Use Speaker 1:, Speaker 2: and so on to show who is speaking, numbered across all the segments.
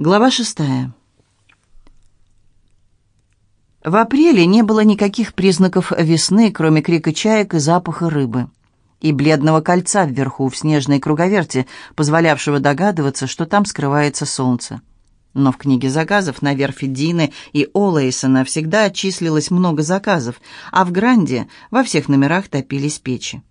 Speaker 1: Глава шестая. В апреле не было никаких признаков весны, кроме крика чаек и запаха рыбы. И бледного кольца вверху в снежной круговерте, позволявшего догадываться, что там скрывается солнце. Но в книге заказов на верфи Дины и Олэйсона всегда числилось много заказов, а в Гранде во всех номерах топились печи.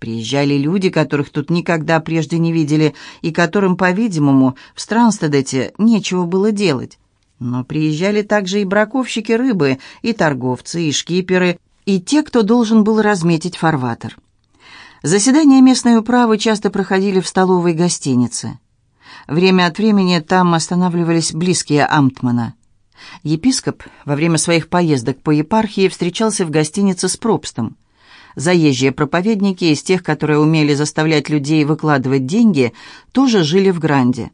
Speaker 1: Приезжали люди, которых тут никогда прежде не видели, и которым, по-видимому, в Странстедете нечего было делать. Но приезжали также и браковщики рыбы, и торговцы, и шкиперы, и те, кто должен был разметить фарватер. Заседания местной управы часто проходили в столовой гостинице. Время от времени там останавливались близкие Амтмана. Епископ во время своих поездок по епархии встречался в гостинице с Пробстом. Заезжие проповедники из тех, которые умели заставлять людей выкладывать деньги, тоже жили в Гранде.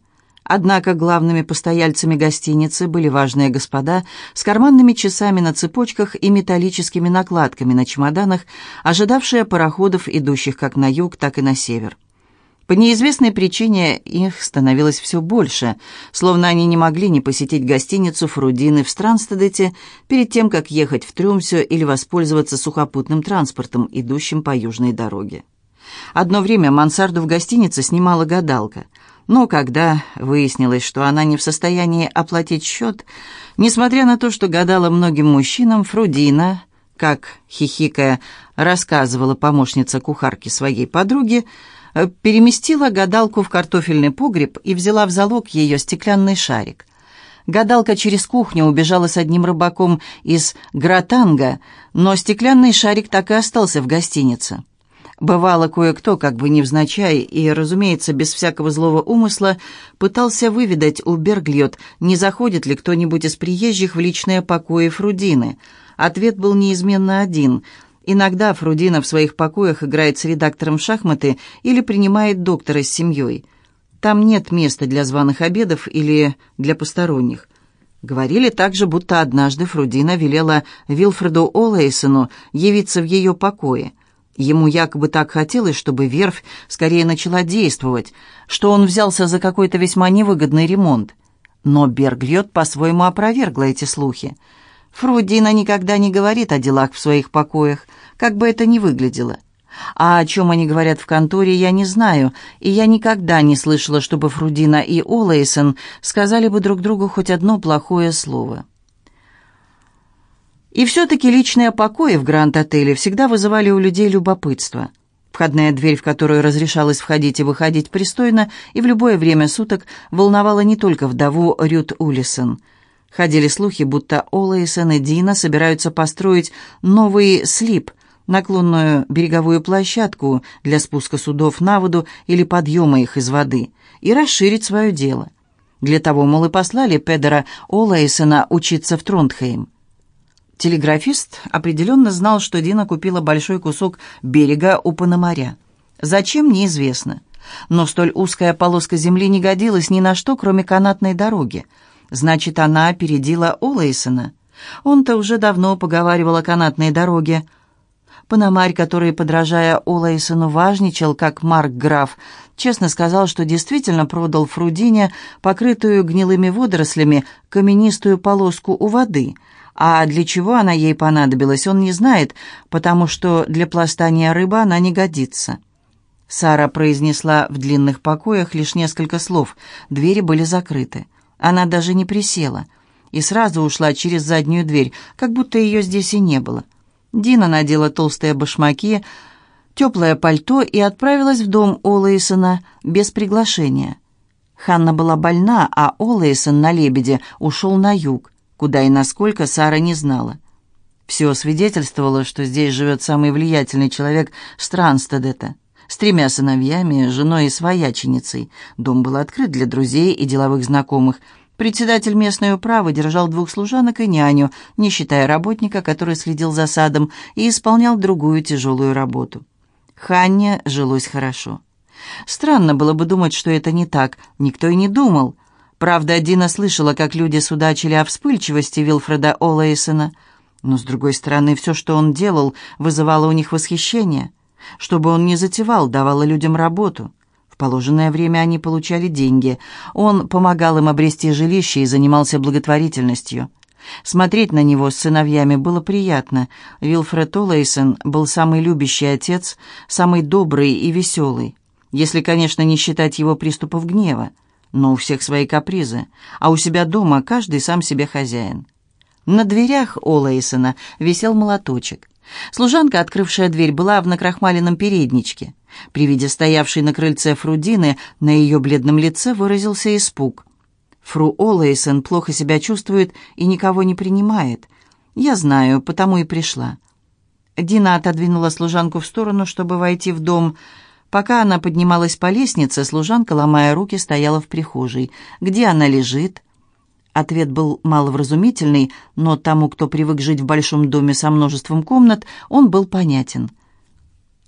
Speaker 1: Однако главными постояльцами гостиницы были важные господа с карманными часами на цепочках и металлическими накладками на чемоданах, ожидавшие пароходов, идущих как на юг, так и на север. По неизвестной причине их становилось все больше, словно они не могли не посетить гостиницу Фрудины в Странстедете перед тем, как ехать в Трюмсё или воспользоваться сухопутным транспортом, идущим по южной дороге. Одно время мансарду в гостинице снимала гадалка, но когда выяснилось, что она не в состоянии оплатить счет, несмотря на то, что гадала многим мужчинам, Фрудина, как хихикая рассказывала помощница кухарки своей подруге, переместила гадалку в картофельный погреб и взяла в залог ее стеклянный шарик. Гадалка через кухню убежала с одним рыбаком из Гратанга, но стеклянный шарик так и остался в гостинице. Бывало, кое-кто, как бы невзначай и, разумеется, без всякого злого умысла, пытался выведать у Берглиот, не заходит ли кто-нибудь из приезжих в личные покои Фрудины. Ответ был неизменно один — Иногда Фрудина в своих покоях играет с редактором в шахматы или принимает доктора с семьей. Там нет места для званых обедов или для посторонних. Говорили также, будто однажды Фрудина велела Вилфреду Олэйсону явиться в ее покое. Ему якобы так хотелось, чтобы верфь скорее начала действовать, что он взялся за какой-то весьма невыгодный ремонт. Но Бергльот по-своему опровергла эти слухи. Фрудина никогда не говорит о делах в своих покоях, как бы это ни выглядело. А о чем они говорят в конторе, я не знаю, и я никогда не слышала, чтобы Фрудина и Олэйсон сказали бы друг другу хоть одно плохое слово. И все-таки личные покои в Гранд-отеле всегда вызывали у людей любопытство. Входная дверь, в которую разрешалось входить и выходить пристойно, и в любое время суток волновала не только вдову Рют Улисон – Ходили слухи, будто Олэйсон и Дина собираются построить новый слип, наклонную береговую площадку для спуска судов на воду или подъема их из воды, и расширить свое дело. Для того, мол, и послали Педера Олэйсона учиться в Тронтхейм. Телеграфист определенно знал, что Дина купила большой кусок берега у Пономаря. Зачем, неизвестно. Но столь узкая полоска земли не годилась ни на что, кроме канатной дороги – Значит, она опередила Олэйсона. Он-то уже давно поговаривал о канатной дороге. Пономарь, который, подражая Олэйсону, важничал, как Марк Граф, честно сказал, что действительно продал Фрудине покрытую гнилыми водорослями каменистую полоску у воды, а для чего она ей понадобилась, он не знает, потому что для пластания рыбы она не годится. Сара произнесла в длинных покоях лишь несколько слов, двери были закрыты. Она даже не присела и сразу ушла через заднюю дверь, как будто ее здесь и не было. Дина надела толстые башмаки, теплое пальто и отправилась в дом Олэйсона без приглашения. Ханна была больна, а Олэйсон на «Лебеде» ушел на юг, куда и насколько Сара не знала. Все свидетельствовало, что здесь живет самый влиятельный человек Странстедета — с тремя сыновьями, женой и свояченицей. Дом был открыт для друзей и деловых знакомых. Председатель местной управы держал двух служанок и няню, не считая работника, который следил за садом и исполнял другую тяжелую работу. Ханне жилось хорошо. Странно было бы думать, что это не так. Никто и не думал. Правда, Дина слышала, как люди судачили о вспыльчивости Вилфреда Олэйсона. Но, с другой стороны, все, что он делал, вызывало у них восхищение. Чтобы он не затевал, давало людям работу. В положенное время они получали деньги. Он помогал им обрести жилище и занимался благотворительностью. Смотреть на него с сыновьями было приятно. Вилфред Олэйсон был самый любящий отец, самый добрый и веселый. Если, конечно, не считать его приступов гнева. Но у всех свои капризы, а у себя дома каждый сам себе хозяин. На дверях Олэйсона висел молоточек. Служанка, открывшая дверь, была в накрахмаленном передничке. При виде стоявшей на крыльце Фрудины на ее бледном лице выразился испуг. Фру Олэйсон плохо себя чувствует и никого не принимает. Я знаю, потому и пришла. Дина отодвинула служанку в сторону, чтобы войти в дом. Пока она поднималась по лестнице, служанка, ломая руки, стояла в прихожей. Где она лежит? Ответ был маловразумительный, но тому, кто привык жить в большом доме со множеством комнат, он был понятен.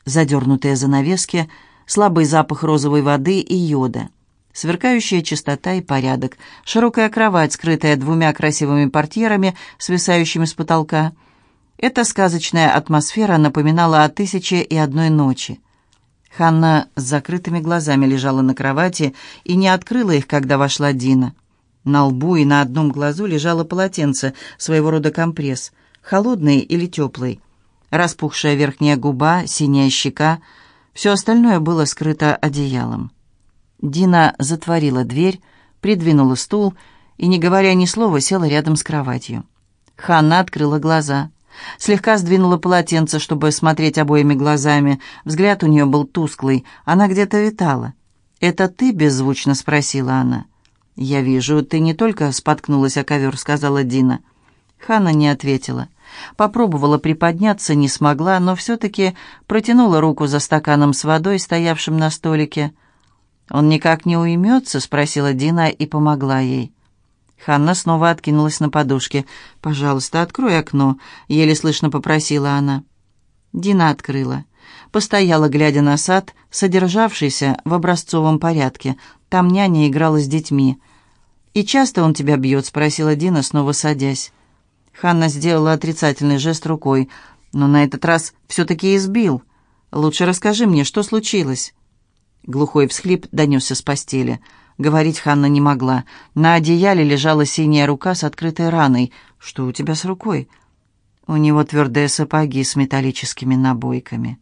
Speaker 1: Задернутые занавески, слабый запах розовой воды и йода — сверкающая чистота и порядок, широкая кровать, скрытая двумя красивыми портьерами, свисающими с потолка. Эта сказочная атмосфера напоминала о тысяче и одной ночи. Ханна с закрытыми глазами лежала на кровати и не открыла их, когда вошла Дина. На лбу и на одном глазу лежало полотенце, своего рода компресс, холодный или теплый. Распухшая верхняя губа, синяя щека — все остальное было скрыто одеялом. Дина затворила дверь, придвинула стул и, не говоря ни слова, села рядом с кроватью. Ханна открыла глаза. Слегка сдвинула полотенце, чтобы смотреть обоими глазами. Взгляд у нее был тусклый, она где-то витала. «Это ты?» — беззвучно спросила она. «Я вижу, ты не только споткнулась о ковер», — сказала Дина. Ханна не ответила. Попробовала приподняться, не смогла, но все-таки протянула руку за стаканом с водой, стоявшим на столике. «Он никак не уймется?» — спросила Дина и помогла ей. Ханна снова откинулась на подушке. «Пожалуйста, открой окно», — еле слышно попросила она. Дина открыла. Постояла, глядя на сад, содержавшийся в образцовом порядке. Там няня играла с детьми. «И часто он тебя бьет?» — спросила Дина, снова садясь. Ханна сделала отрицательный жест рукой, но на этот раз все-таки избил. «Лучше расскажи мне, что случилось?» Глухой всхлип донесся с постели. Говорить Ханна не могла. На одеяле лежала синяя рука с открытой раной. «Что у тебя с рукой?» «У него твердые сапоги с металлическими набойками».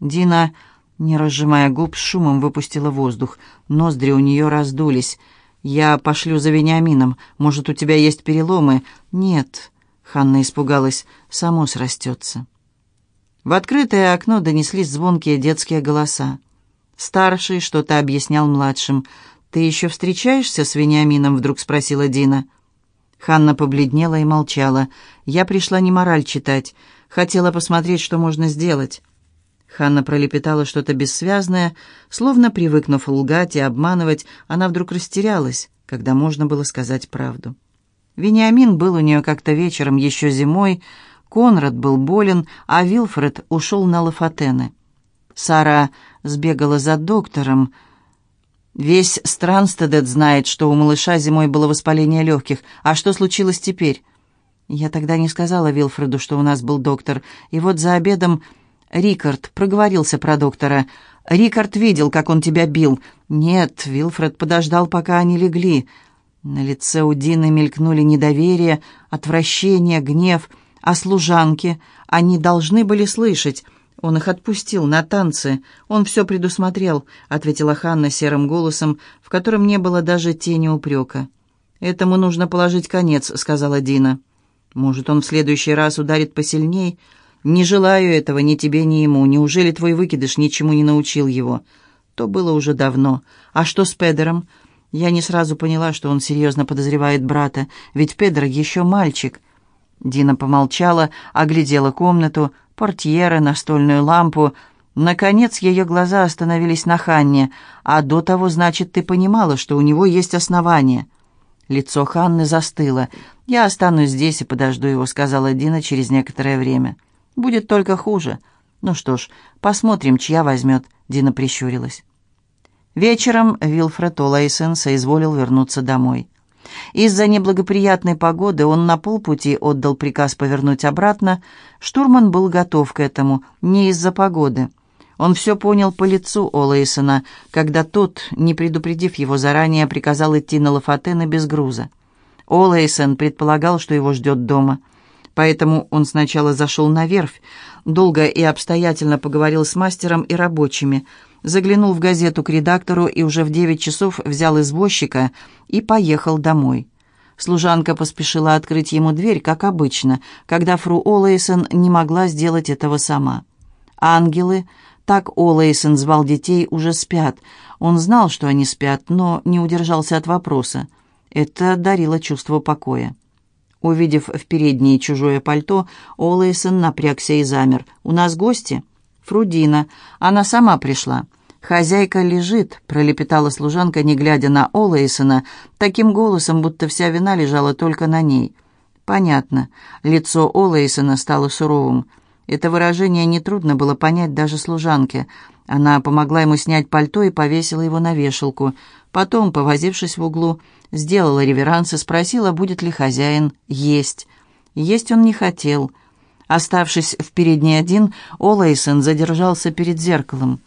Speaker 1: Дина, не разжимая губ, с шумом выпустила воздух. Ноздри у нее раздулись. «Я пошлю за Вениамином. Может, у тебя есть переломы?» «Нет», — Ханна испугалась, — «само срастется». В открытое окно донеслись звонкие детские голоса. Старший что-то объяснял младшим. «Ты еще встречаешься с Вениамином?» — вдруг спросила Дина. Ханна побледнела и молчала. «Я пришла не мораль читать. Хотела посмотреть, что можно сделать». Ханна пролепетала что-то бессвязное, словно привыкнув лгать и обманывать, она вдруг растерялась, когда можно было сказать правду. Вениамин был у нее как-то вечером еще зимой, Конрад был болен, а Вилфред ушел на Лафатены. Сара сбегала за доктором. Весь Странстедет знает, что у малыша зимой было воспаление легких. А что случилось теперь? Я тогда не сказала Вилфреду, что у нас был доктор. И вот за обедом Рикард проговорился про доктора. Рикард видел, как он тебя бил. Нет, Вилфред подождал, пока они легли. На лице у Дины мелькнули недоверие, отвращение, гнев. А служанки, они должны были слышать. «Он их отпустил на танцы. Он все предусмотрел», — ответила Ханна серым голосом, в котором не было даже тени упрека. «Этому нужно положить конец», — сказала Дина. «Может, он в следующий раз ударит посильней? Не желаю этого ни тебе, ни ему. Неужели твой выкидыш ничему не научил его?» То было уже давно. «А что с Педером?» Я не сразу поняла, что он серьезно подозревает брата, ведь Педер еще мальчик. Дина помолчала, оглядела комнату, портьеры, настольную лампу. Наконец ее глаза остановились на Ханне. «А до того, значит, ты понимала, что у него есть основания?» Лицо Ханны застыло. «Я останусь здесь и подожду его», — сказала Дина через некоторое время. «Будет только хуже». «Ну что ж, посмотрим, чья возьмет», — Дина прищурилась. Вечером Вилфред Олайсен соизволил вернуться домой. Из-за неблагоприятной погоды он на полпути отдал приказ повернуть обратно. Штурман был готов к этому, не из-за погоды. Он все понял по лицу Олэйсона, когда тот, не предупредив его заранее, приказал идти на Лафатена без груза. Олэйсон предполагал, что его ждет дома. Поэтому он сначала зашел на верфь, долго и обстоятельно поговорил с мастером и рабочими, заглянул в газету к редактору и уже в девять часов взял извозчика и поехал домой. Служанка поспешила открыть ему дверь, как обычно, когда фру Олэйсон не могла сделать этого сама. Ангелы так Олэйсон звал детей, уже спят. Он знал, что они спят, но не удержался от вопроса. Это дарило чувство покоя. Увидев в переднее чужое пальто, Олэйсон напрягся и замер. «У нас гости?» «Фрудина. Она сама пришла». «Хозяйка лежит», — пролепетала служанка, не глядя на Олэйсона, таким голосом, будто вся вина лежала только на ней. «Понятно». Лицо Олэйсона стало суровым. Это выражение нетрудно было понять даже служанке. Она помогла ему снять пальто и повесила его на вешалку. Потом, повозившись в углу, сделала реверанс и спросила, будет ли хозяин есть. Есть он не хотел. Оставшись в передней один, Олэйсон задержался перед зеркалом.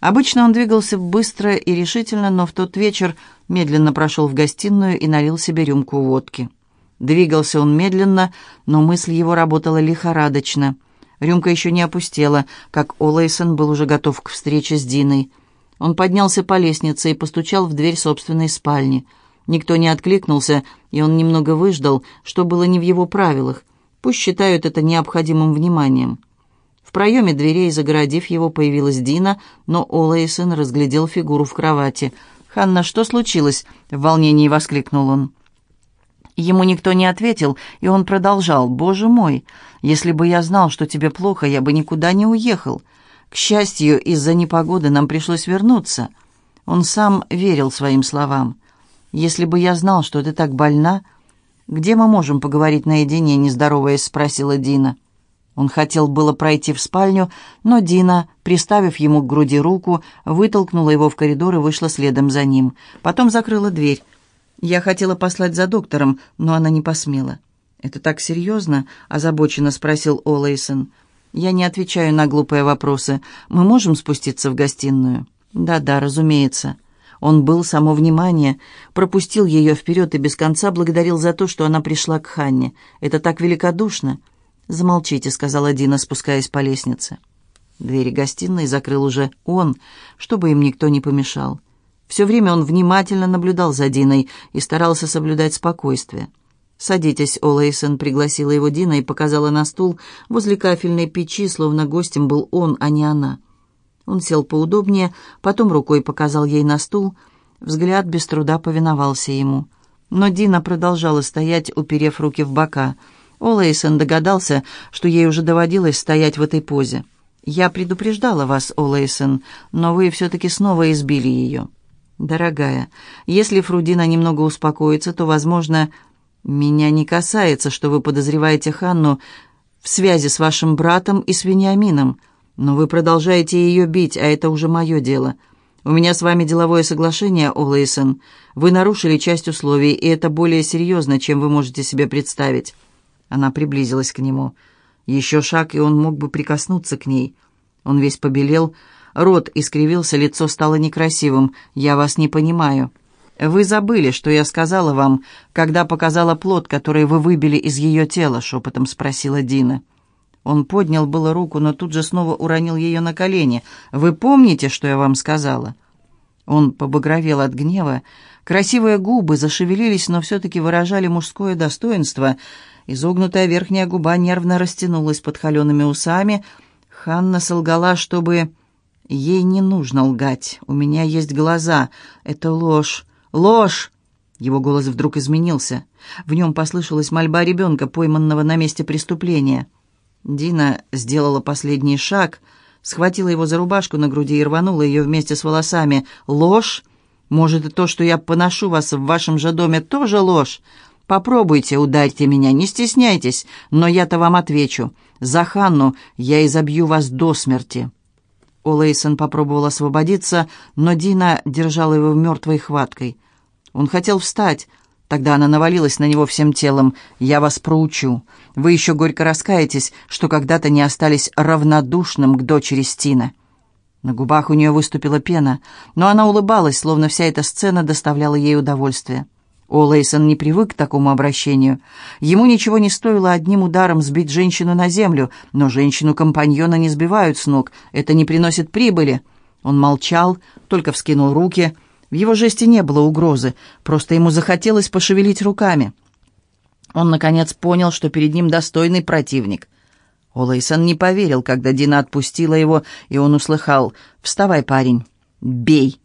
Speaker 1: Обычно он двигался быстро и решительно, но в тот вечер медленно прошел в гостиную и налил себе рюмку водки. Двигался он медленно, но мысль его работала лихорадочно — Рюмка еще не опустела, как Олэйсон был уже готов к встрече с Диной. Он поднялся по лестнице и постучал в дверь собственной спальни. Никто не откликнулся, и он немного выждал, что было не в его правилах. Пусть считают это необходимым вниманием. В проеме дверей, загородив его, появилась Дина, но Олэйсон разглядел фигуру в кровати. «Ханна, что случилось?» — в волнении воскликнул он. Ему никто не ответил, и он продолжал. «Боже мой, если бы я знал, что тебе плохо, я бы никуда не уехал. К счастью, из-за непогоды нам пришлось вернуться». Он сам верил своим словам. «Если бы я знал, что ты так больна...» «Где мы можем поговорить наедине?» — нездороваясь, спросила Дина. Он хотел было пройти в спальню, но Дина, приставив ему к груди руку, вытолкнула его в коридор и вышла следом за ним. Потом закрыла дверь. Я хотела послать за доктором, но она не посмела. «Это так серьезно?» – озабоченно спросил Олэйсон. «Я не отвечаю на глупые вопросы. Мы можем спуститься в гостиную?» «Да-да, разумеется». Он был само внимание, пропустил ее вперед и без конца благодарил за то, что она пришла к Ханне. «Это так великодушно!» «Замолчите», — сказала Дина, спускаясь по лестнице. Двери гостиной закрыл уже он, чтобы им никто не помешал. Все время он внимательно наблюдал за Диной и старался соблюдать спокойствие. «Садитесь», — Олэйсон пригласила его Дина и показала на стул возле кафельной печи, словно гостем был он, а не она. Он сел поудобнее, потом рукой показал ей на стул. Взгляд без труда повиновался ему. Но Дина продолжала стоять, уперев руки в бока. Олэйсон догадался, что ей уже доводилось стоять в этой позе. «Я предупреждала вас, Олэйсон, но вы все-таки снова избили ее». «Дорогая, если Фрудина немного успокоится, то, возможно, меня не касается, что вы подозреваете Ханну в связи с вашим братом и с Вениамином, но вы продолжаете ее бить, а это уже мое дело. У меня с вами деловое соглашение, Олэйсон. Вы нарушили часть условий, и это более серьезно, чем вы можете себе представить». Она приблизилась к нему. Еще шаг, и он мог бы прикоснуться к ней. Он весь побелел, Рот искривился, лицо стало некрасивым. «Я вас не понимаю». «Вы забыли, что я сказала вам, когда показала плод, который вы выбили из ее тела?» — шепотом спросила Дина. Он поднял было руку, но тут же снова уронил ее на колени. «Вы помните, что я вам сказала?» Он побагровел от гнева. Красивые губы зашевелились, но все-таки выражали мужское достоинство. Изогнутая верхняя губа нервно растянулась под холеными усами. Ханна солгала, чтобы... Ей не нужно лгать. У меня есть глаза. Это ложь. Ложь! Его голос вдруг изменился. В нем послышалась мольба ребенка, пойманного на месте преступления. Дина сделала последний шаг, схватила его за рубашку на груди и рванула ее вместе с волосами. «Ложь? Может, и то, что я поношу вас в вашем же доме, тоже ложь? Попробуйте, ударьте меня, не стесняйтесь, но я-то вам отвечу. За Ханну я изобью вас до смерти». Олэйсон попробовал освободиться, но Дина держала его мертвой хваткой. Он хотел встать. Тогда она навалилась на него всем телом. «Я вас проучу. Вы еще горько раскаетесь, что когда-то не остались равнодушным к дочери Стина». На губах у нее выступила пена, но она улыбалась, словно вся эта сцена доставляла ей удовольствие. О Лейсон не привык к такому обращению. Ему ничего не стоило одним ударом сбить женщину на землю, но женщину-компаньона не сбивают с ног, это не приносит прибыли. Он молчал, только вскинул руки. В его жесте не было угрозы, просто ему захотелось пошевелить руками. Он, наконец, понял, что перед ним достойный противник. Олэйсон не поверил, когда Дина отпустила его, и он услыхал «Вставай, парень, бей!»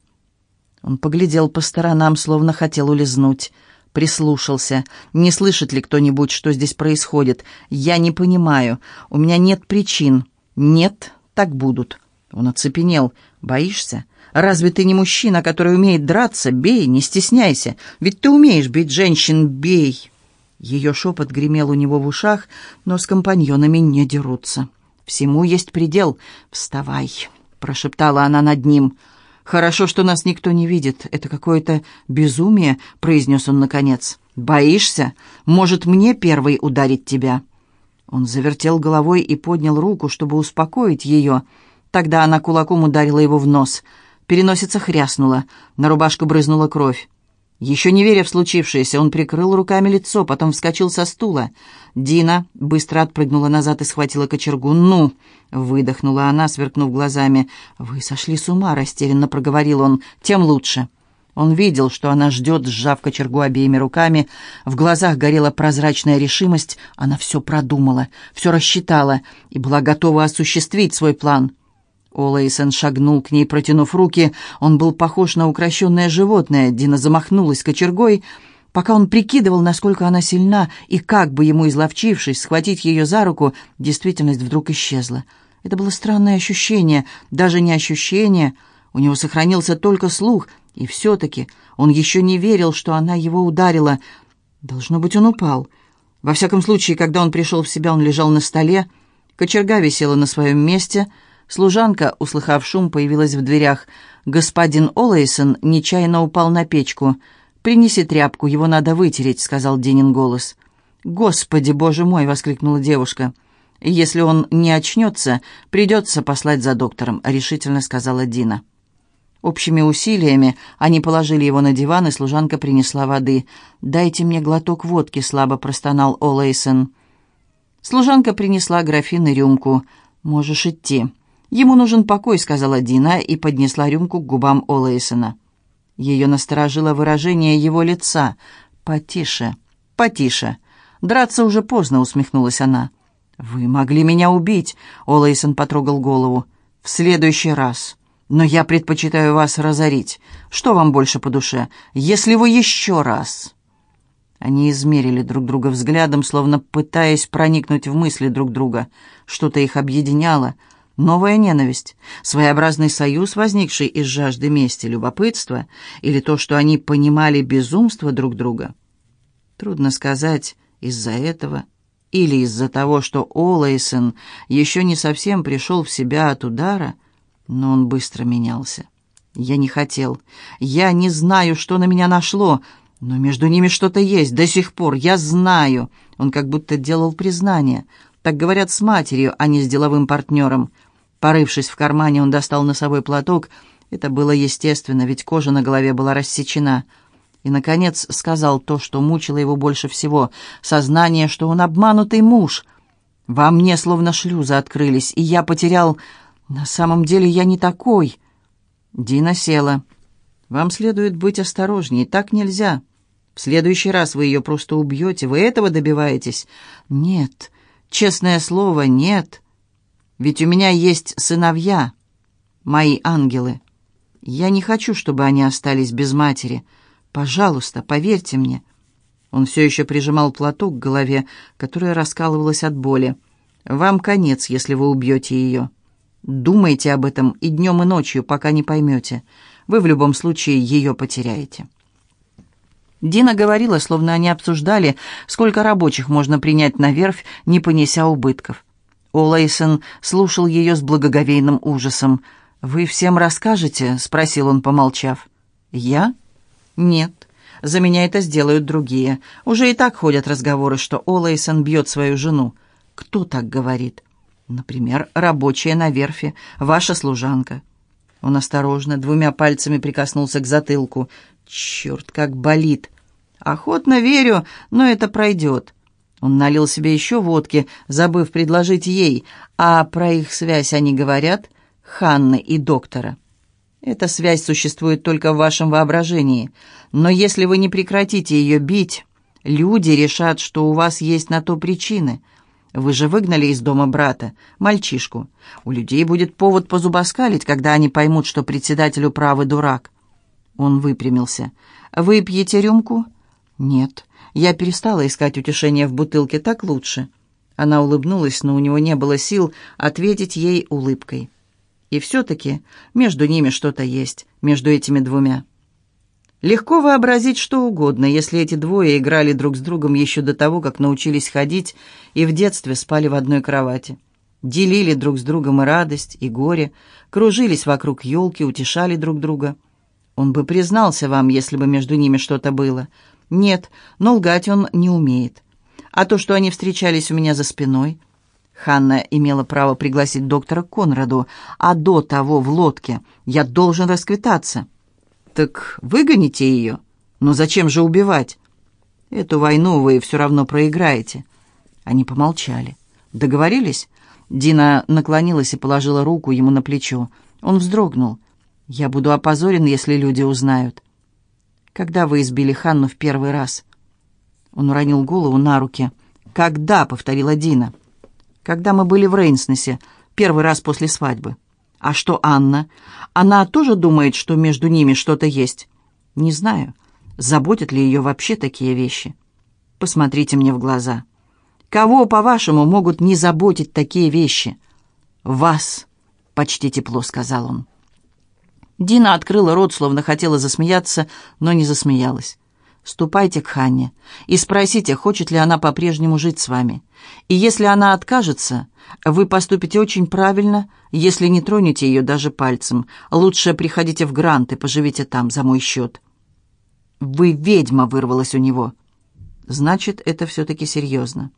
Speaker 1: Он поглядел по сторонам, словно хотел улизнуть. Прислушался. Не слышит ли кто-нибудь, что здесь происходит? Я не понимаю. У меня нет причин. Нет, так будут. Он оцепенел. Боишься? Разве ты не мужчина, который умеет драться? Бей, не стесняйся. Ведь ты умеешь бить женщин. Бей. Ее шепот гремел у него в ушах, но с компаньонами не дерутся. «Всему есть предел. Вставай!» — прошептала она над ним. «Хорошо, что нас никто не видит. Это какое-то безумие», — произнес он наконец. «Боишься? Может, мне первый ударить тебя?» Он завертел головой и поднял руку, чтобы успокоить ее. Тогда она кулаком ударила его в нос. Переносица хряснула, на рубашку брызнула кровь. Еще не веря в случившееся, он прикрыл руками лицо, потом вскочил со стула. Дина быстро отпрыгнула назад и схватила кочергу. «Ну!» — выдохнула она, сверкнув глазами. «Вы сошли с ума!» — растерянно проговорил он. «Тем лучше!» Он видел, что она ждет, сжав кочергу обеими руками. В глазах горела прозрачная решимость. Она все продумала, все рассчитала и была готова осуществить свой план — Олэйсон шагнул к ней, протянув руки. Он был похож на укращенное животное. Дина замахнулась кочергой. Пока он прикидывал, насколько она сильна, и как бы ему, изловчившись, схватить ее за руку, действительность вдруг исчезла. Это было странное ощущение, даже не ощущение. У него сохранился только слух, и все-таки он еще не верил, что она его ударила. Должно быть, он упал. Во всяком случае, когда он пришел в себя, он лежал на столе. Кочерга висела на своем месте — Служанка, услыхав шум, появилась в дверях. Господин Олэйсон нечаянно упал на печку. «Принеси тряпку, его надо вытереть», — сказал Динин голос. «Господи, боже мой!» — воскликнула девушка. «Если он не очнется, придется послать за доктором», — решительно сказала Дина. Общими усилиями они положили его на диван, и служанка принесла воды. «Дайте мне глоток водки», — слабо простонал Олэйсон. Служанка принесла графин и рюмку. «Можешь идти». «Ему нужен покой», — сказала Дина и поднесла рюмку к губам Олэйсона. Ее насторожило выражение его лица. «Потише, потише. Драться уже поздно», — усмехнулась она. «Вы могли меня убить», — Олэйсон потрогал голову. «В следующий раз. Но я предпочитаю вас разорить. Что вам больше по душе, если вы еще раз...» Они измерили друг друга взглядом, словно пытаясь проникнуть в мысли друг друга. Что-то их объединяло — Новая ненависть, своеобразный союз, возникший из жажды мести, любопытства, или то, что они понимали безумство друг друга. Трудно сказать, из-за этого или из-за того, что Олэйсон еще не совсем пришел в себя от удара, но он быстро менялся. Я не хотел. Я не знаю, что на меня нашло, но между ними что-то есть до сих пор. Я знаю. Он как будто делал признание. Так говорят с матерью, а не с деловым партнером. Порывшись в кармане, он достал носовой платок. Это было естественно, ведь кожа на голове была рассечена. И, наконец, сказал то, что мучило его больше всего. Сознание, что он обманутый муж. Во мне словно шлюзы открылись, и я потерял... На самом деле я не такой. Дина села. «Вам следует быть осторожнее, так нельзя. В следующий раз вы ее просто убьете. Вы этого добиваетесь?» «Нет, честное слово, нет». Ведь у меня есть сыновья, мои ангелы. Я не хочу, чтобы они остались без матери. Пожалуйста, поверьте мне». Он все еще прижимал платок к голове, которая раскалывалась от боли. «Вам конец, если вы убьете ее. Думайте об этом и днем, и ночью, пока не поймете. Вы в любом случае ее потеряете». Дина говорила, словно они обсуждали, сколько рабочих можно принять на верфь, не понеся убытков. Олэйсон слушал ее с благоговейным ужасом. «Вы всем расскажете?» — спросил он, помолчав. «Я? Нет. За меня это сделают другие. Уже и так ходят разговоры, что Олэйсон бьет свою жену. Кто так говорит? Например, рабочая на верфи, ваша служанка. Он осторожно, двумя пальцами прикоснулся к затылку. «Черт, как болит!» «Охотно верю, но это пройдет». Он налил себе еще водки, забыв предложить ей, а про их связь они говорят, Ханны и доктора. Эта связь существует только в вашем воображении, но если вы не прекратите ее бить, люди решат, что у вас есть на то причины. Вы же выгнали из дома брата, мальчишку. У людей будет повод позубоскалить, когда они поймут, что председателю правый дурак. Он выпрямился. «Вы пьете рюмку?» «Нет. Я перестала искать утешения в бутылке, так лучше». Она улыбнулась, но у него не было сил ответить ей улыбкой. И все-таки между ними что-то есть, между этими двумя. Легко вообразить что угодно, если эти двое играли друг с другом еще до того, как научились ходить и в детстве спали в одной кровати. Делили друг с другом и радость, и горе, кружились вокруг елки, утешали друг друга. Он бы признался вам, если бы между ними что-то было — нет, но лгать он не умеет. А то, что они встречались у меня за спиной... Ханна имела право пригласить доктора Конраду, а до того в лодке я должен расквитаться. Так выгоните ее. Но зачем же убивать? Эту войну вы все равно проиграете. Они помолчали. Договорились? Дина наклонилась и положила руку ему на плечо. Он вздрогнул. «Я буду опозорен, если люди узнают. «Когда вы избили Ханну в первый раз?» Он уронил голову на руки. «Когда?» — повторила Дина. «Когда мы были в Рейнснесе, первый раз после свадьбы». «А что Анна? Она тоже думает, что между ними что-то есть?» «Не знаю. Заботят ли ее вообще такие вещи?» «Посмотрите мне в глаза. Кого, по-вашему, могут не заботить такие вещи?» «Вас!» — почти тепло сказал он. Дина открыла рот, словно хотела засмеяться, но не засмеялась. «Ступайте к Ханне и спросите, хочет ли она по-прежнему жить с вами. И если она откажется, вы поступите очень правильно, если не тронете ее даже пальцем. Лучше приходите в Грант и поживите там за мой счет». «Вы ведьма!» — вырвалась у него. «Значит, это все-таки серьезно».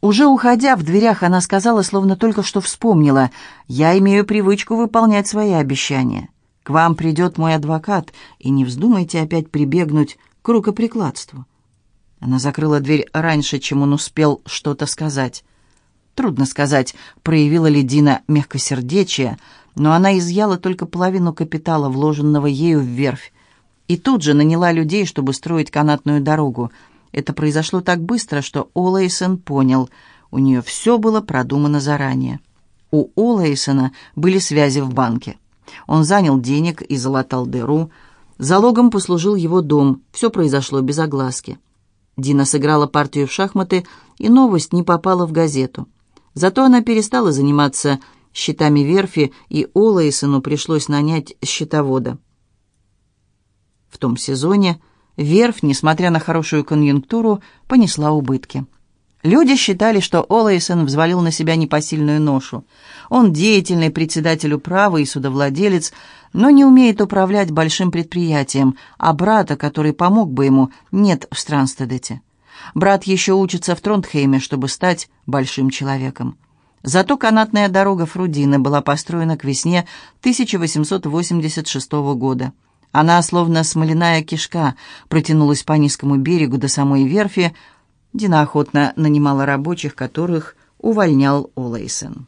Speaker 1: Уже уходя в дверях, она сказала, словно только что вспомнила, «Я имею привычку выполнять свои обещания». К вам придет мой адвокат, и не вздумайте опять прибегнуть к рукоприкладству». Она закрыла дверь раньше, чем он успел что-то сказать. Трудно сказать, проявила ли Дина мягкосердечие, но она изъяла только половину капитала, вложенного ею в верфь, и тут же наняла людей, чтобы строить канатную дорогу. Это произошло так быстро, что Олэйсон понял, у нее все было продумано заранее. У Олэйсона были связи в банке. Он занял денег и залатал дыру. Залогом послужил его дом. Все произошло без огласки. Дина сыграла партию в шахматы, и новость не попала в газету. Зато она перестала заниматься счетами верфи, и Олэйсону пришлось нанять счетовода. В том сезоне верфь, несмотря на хорошую конъюнктуру, понесла убытки. Люди считали, что Олэйсон взвалил на себя непосильную ношу. Он деятельный председатель управы и судовладелец, но не умеет управлять большим предприятием, а брата, который помог бы ему, нет в Странстедете. Брат еще учится в Тронтхейме, чтобы стать большим человеком. Зато канатная дорога Фрудина была построена к весне 1886 года. Она, словно смоляная кишка, протянулась по низкому берегу до самой верфи, Дина охотно нанимала рабочих, которых увольнял Олэйсон.